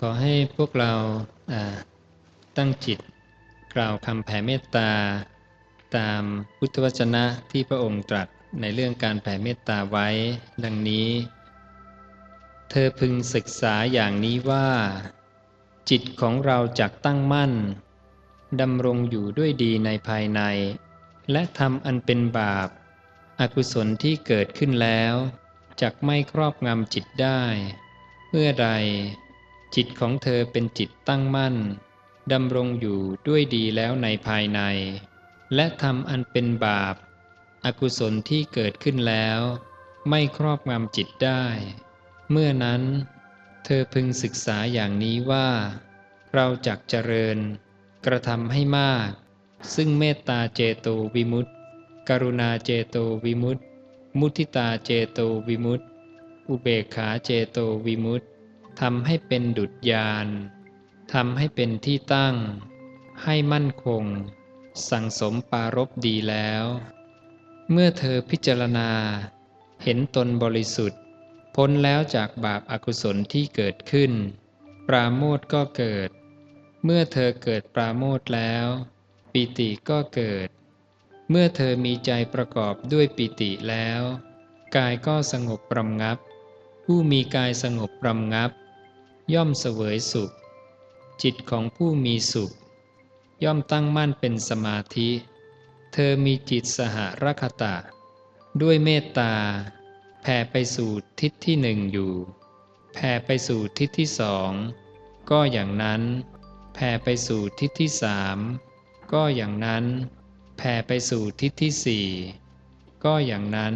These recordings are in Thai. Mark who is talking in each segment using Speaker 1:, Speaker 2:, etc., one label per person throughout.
Speaker 1: ขอให้พวกเราอ่าตั้งจิตกล่าวคำแผ่เมตตา ตามพุทธวจนะที่พระองค์ตรัสในเรื่องการแผ่เมตตาไว้ ดังนี้ เธอพึงศึกษาอย่างนี้ว่า จิตของเราจักตั้งมั่นดำรงอยู่ด้วยดีในภายใน และทำอันเป็นบาปอากุศลที่เกิดขึ้นแล้วจักไม่ครอบงำจิตได้ เมื่อใด จิตของเธอเป็นจิตตั้งมั่นดำรงอยู่ด้วยดีแล้วในภายใน และทำอันเป็นบาปอากุศลที่เกิดขึ้นแล้ว ไม่ครอบงำจิตได้ เมื่อนั้น เธอพึงศึกษาอย่างนี้ว่า เราจักเจริญ กระทำให้มาก ซึ่งเมตตาเจโตวิมุตติ กรุณาเจโตวิมุตติ มุทิตาเจโตวิมุตติ อุเบกขาเจโตวิมุตติ ทำให้เป็นดุจยานทำให้เป็นที่ตั้ง ให้มั่นคง สั่งสมปารบดีแล้ว เมื่อเธอพิจารณา เห็นตนบริสุทธิ์ พ้นแล้วจากบาปอากุศลที่เกิดขึ้น ปราโมทก็เกิด เมื่อเธอเกิดปราโมทแล้ว ปิติก็เกิด เมื่อเธอมีใจประกอบด้วยปิติแล้ว กายก็สงบประงับ ผู้มีกายสงบประงับ ย่อมเสวยสุข จิตของผู้มีสุข ย่อมตั้งมั่นเป็นสมาธิ เธอมีจิตสหรคตะ ด้วยเมตตาแผ่ไปสู่ทิศที่หนึ่งอยู่ แผ่ไปสู่ทิศที่สองก็อย่างนั้น แผ่ไปสู่ทิศที่สามก็อย่างนั้น แผ่ไปสู่ทิศที่สี่ก็อย่างนั้น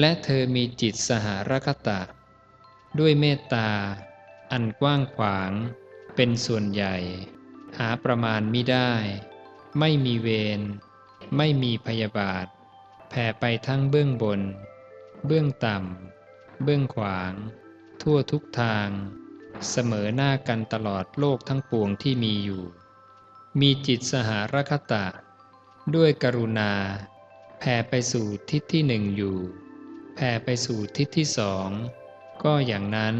Speaker 1: และเธอมีจิตสหรคตะ ด้วยเมตตา อันกว้างขวาง เป็นส่วนใหญ่ หาประมาณมิได้ ไม่มีเวร ไม่มีพยาบาท แผ่ไปทั้งเบื้องบน เบื้องต่ำ เบื้องขวาง ทั่วทุกทาง เสมอหน้ากันตลอดโลกทั้งปวงที่มีอยู่ มีจิตสหรคตะ ด้วยกรุณา แผ่ไปสู่ทิศที่หนึ่งอยู่ แผ่ไปสู่ทิศที่สอง ก็อย่างนั้น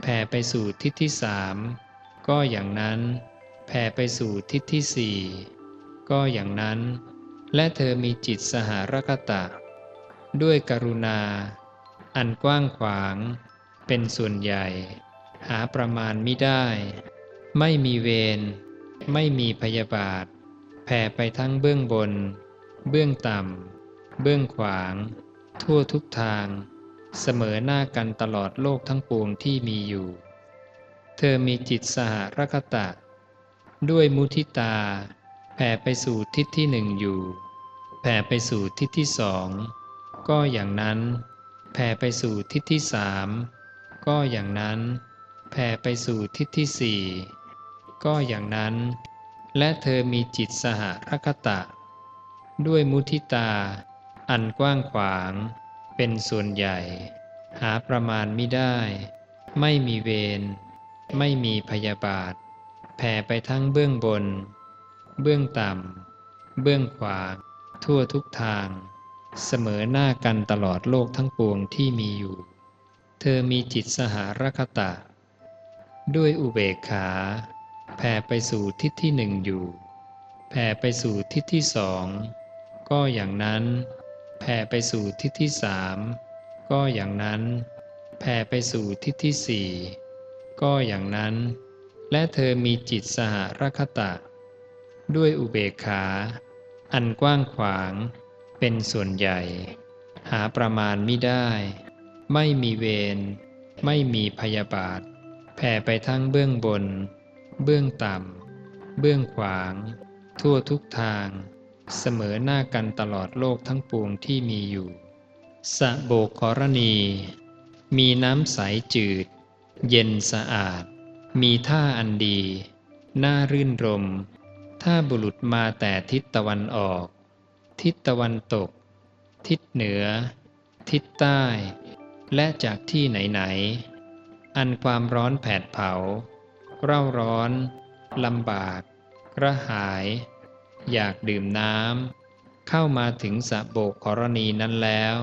Speaker 1: แผ่ไปสู่ทิศที่สามก็อย่างนั้น แผ่ไปสู่ทิศที่สี่ก็อย่างนั้น และเธอมีจิตสหรคตะ ด้วยกรุณา อันกว้างขวาง เป็นส่วนใหญ่ หาประมาณมิได้ ไม่มีเวรไม่มีพยาบาท แผ่ไปทั้งเบื้องบน เบื้องต่ำ เบื้องขวาง ทั่วทุกทาง เสมอหน้ากันตลอดโลกทั้งปวงที่มีอยู่ เธอมีจิตสหรคตะ ด้วยมุทิตา แผ่ไปสู่ทิศที่หนึ่งอยู่ แผ่ไปสู่ทิศที่สองก็อย่างนั้น แผ่ไปสู่ทิศที่สามก็อย่างนั้น แผ่ไปสู่ทิศที่สี่ก็อย่างนั้น และเธอมีจิตสหรคตะ ด้วยมุทิตา อันกว้างขวาง เป็นส่วนใหญ่ หาประมาณไมิได้ ไม่มีเวร ไม่มีพยาบาท แผ่ไปทั้งเบื้องบน เบื้องต่ำ เบื้องขวา ทั่วทุกทาง เสมอหน้ากันตลอดโลกทั้งปวงที่มีอยู่ เธอมีจิตสหรคตะ ด้วยอุเบกขา แผ่ไปสู่ทิศที่หนึ่งอยู่ แผ่ไปสู่ทิศที่สอง ก็อย่างนั้น แผ่ไปสู่ทิศที่สามก็อย่างนั้น แผ่ไปสู่ทิศที่สี่ก็อย่างนั้น และเธอมีจิตสหรคตะ ด้วยอุเบกขา อันกว้างขวางเป็นส่วนใหญ่ หาประมาณไมิได้ ไม่มีเวรไม่มีพยาบาท แผ่ไปทั้งเบื้องบน เบื้องต่ำ เบื้องขวาง ทั่วทุกทาง เสมอหน้ากันตลอดโลกทั้งปวงที่มีอยู่สะโบกรณี มีน้ำใสจืด เย็นสะอาด มีท่าอันดี น่ารื่นรม ถ้าบุรุษมาแต่ทิศตะวันออก ทิศตะวันตก ทิศเหนือ ทิศใต้ และจากที่ไหนๆ อันความร้อนแผดเผา เร่าร้อน ลำบาก กระหาย อยากดื่มน้ำเข้ามาถึงสะโบกกรณีนั้นแล้ว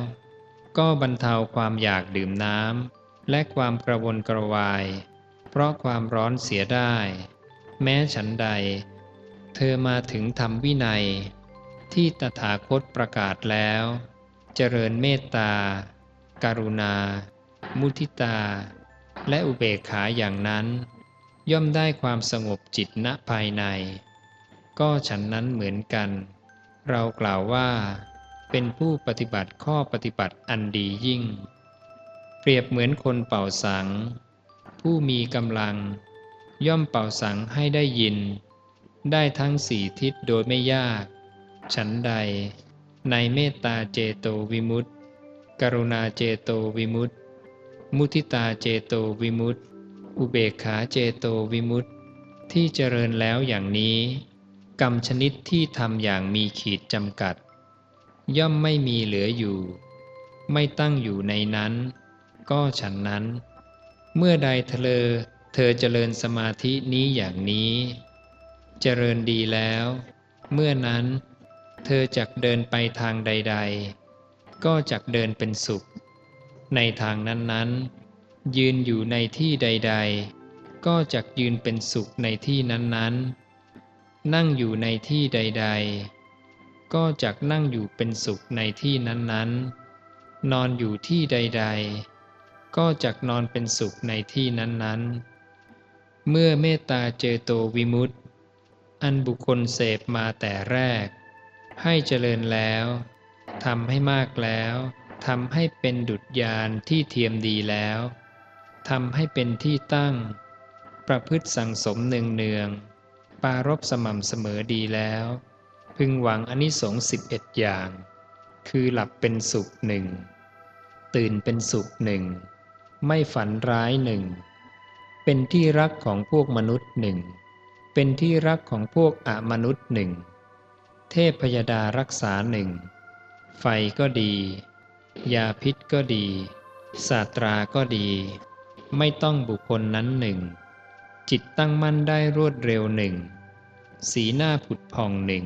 Speaker 1: ก็บรรเทาความอยากดื่มน้ำและความกระวนกระวาย เพราะความร้อนเสียได้ แม้ฉันใด เธอมาถึงธรรมวินัย ที่ตถาคตประกาศแล้ว เจริญเมตตาการุณา มุทิตา และอุเบกขาอย่างนั้น ย่อมได้ความสงบจิตณภายใน ก็ฉันนั้นเหมือนกัน เรากล่าวว่า เป็นผู้ปฏิบัติข้อปฏิบัติอันดียิ่ง เปรียบเหมือนคนเป่าสัง ผู้มีกำลัง ย่อมเป่าสังให้ได้ยิน ได้ทั้งสี่ทิศโดยไม่ยาก ฉันใด ในเมตตาเจโตวิมุตติ กรุณาเจโตวิมุตติ มุทิตาเจโตวิมุตติ อุเบกขาเจโตวิมุตติ ที่เจริญแล้วอย่างนี้ กรรมชนิดที่ทำอย่างมีขีดจำกัด ย่อมไม่มีเหลืออยู่ ไม่ตั้งอยู่ในนั้น ก็ฉันนั้น เมื่อใดเธอเธอเจริญสมาธินี้อย่างนี้ เจริญดีแล้ว เมื่อนั้นเธอจักเดินไปทางใด ๆ ก็จักเดินเป็นสุข ในทางนั้นๆ ยืนอยู่ในที่ใด ๆ ก็จักยืนเป็นสุขในที่นั้นๆ นั่งอยู่ในที่ใด ๆ ก็จักนั่งอยู่เป็นสุขในที่นั้นๆ นอนอยู่ที่ใด ๆ ก็จักนอนเป็นสุขในที่นั้นๆ เมื่อเมตตาเจโตวิมุตติ อันบุคคลเสพมาแต่แรก ให้เจริญแล้วทำให้มากแล้วทำให้เป็นดุจยานที่เทียมดีแล้วทำให้เป็นที่ตั้ง ประพฤติสั่งสมเนืองเนือง ปารบสม่ำเสมอดีแล้ว พึงหวังอนิสงส์สิบเอ็ดอย่าง คือหลับเป็นสุขหนึ่งตื่นเป็นสุขหนึ่งไม่ฝันร้ายหนึ่งเป็นที่รักของพวกมนุษย์หนึ่งเป็นที่รักของพวกอมนุษย์หนึ่งเทพพยดารักษาหนึ่งไฟก็ดี ยาพิษก็ดีศาสตราก็ดี ไม่ต้องบุคคลนั้นหนึ่ง จิตตั้งมั่นได้รวดเร็วหนึ่ง สีหน้าผุดผ่องหนึ่ง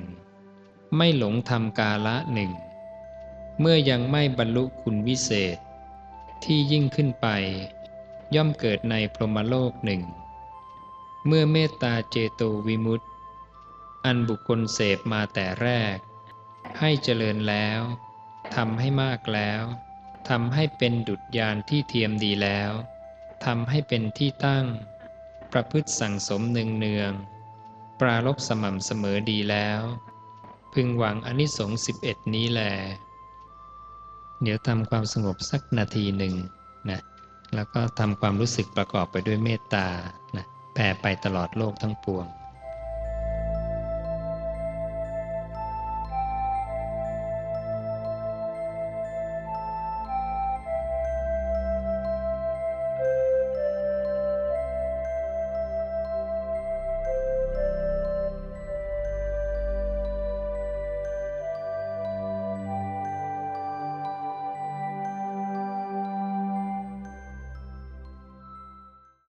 Speaker 1: ไม่หลงทำกาละหนึ่ง เมื่อยังไม่บรรลุคุณวิเศษ ที่ยิ่งขึ้นไป ย่อมเกิดในพรหมโลกหนึ่ง เมื่อเมตตาเจโตวิมุตติ อันบุคคลเสพมาแต่แรก ให้เจริญแล้วทำให้มากแล้วทำให้เป็นดุจยานที่เทียมดีแล้วทำให้เป็นที่ตั้ง ประพฤติสั่งสมเนืองเนือง ปรารบสม่ำเสมอดีแล้ว พึงหวังอนิสงส์สิบเอ็ดนี้แล เดี๋ยวทำความสงบสักนาทีหนึ่งนะแล้วก็ทำความรู้สึกประกอบไปด้วยเมตตานะแผ่ไปตลอดโลกทั้งปวง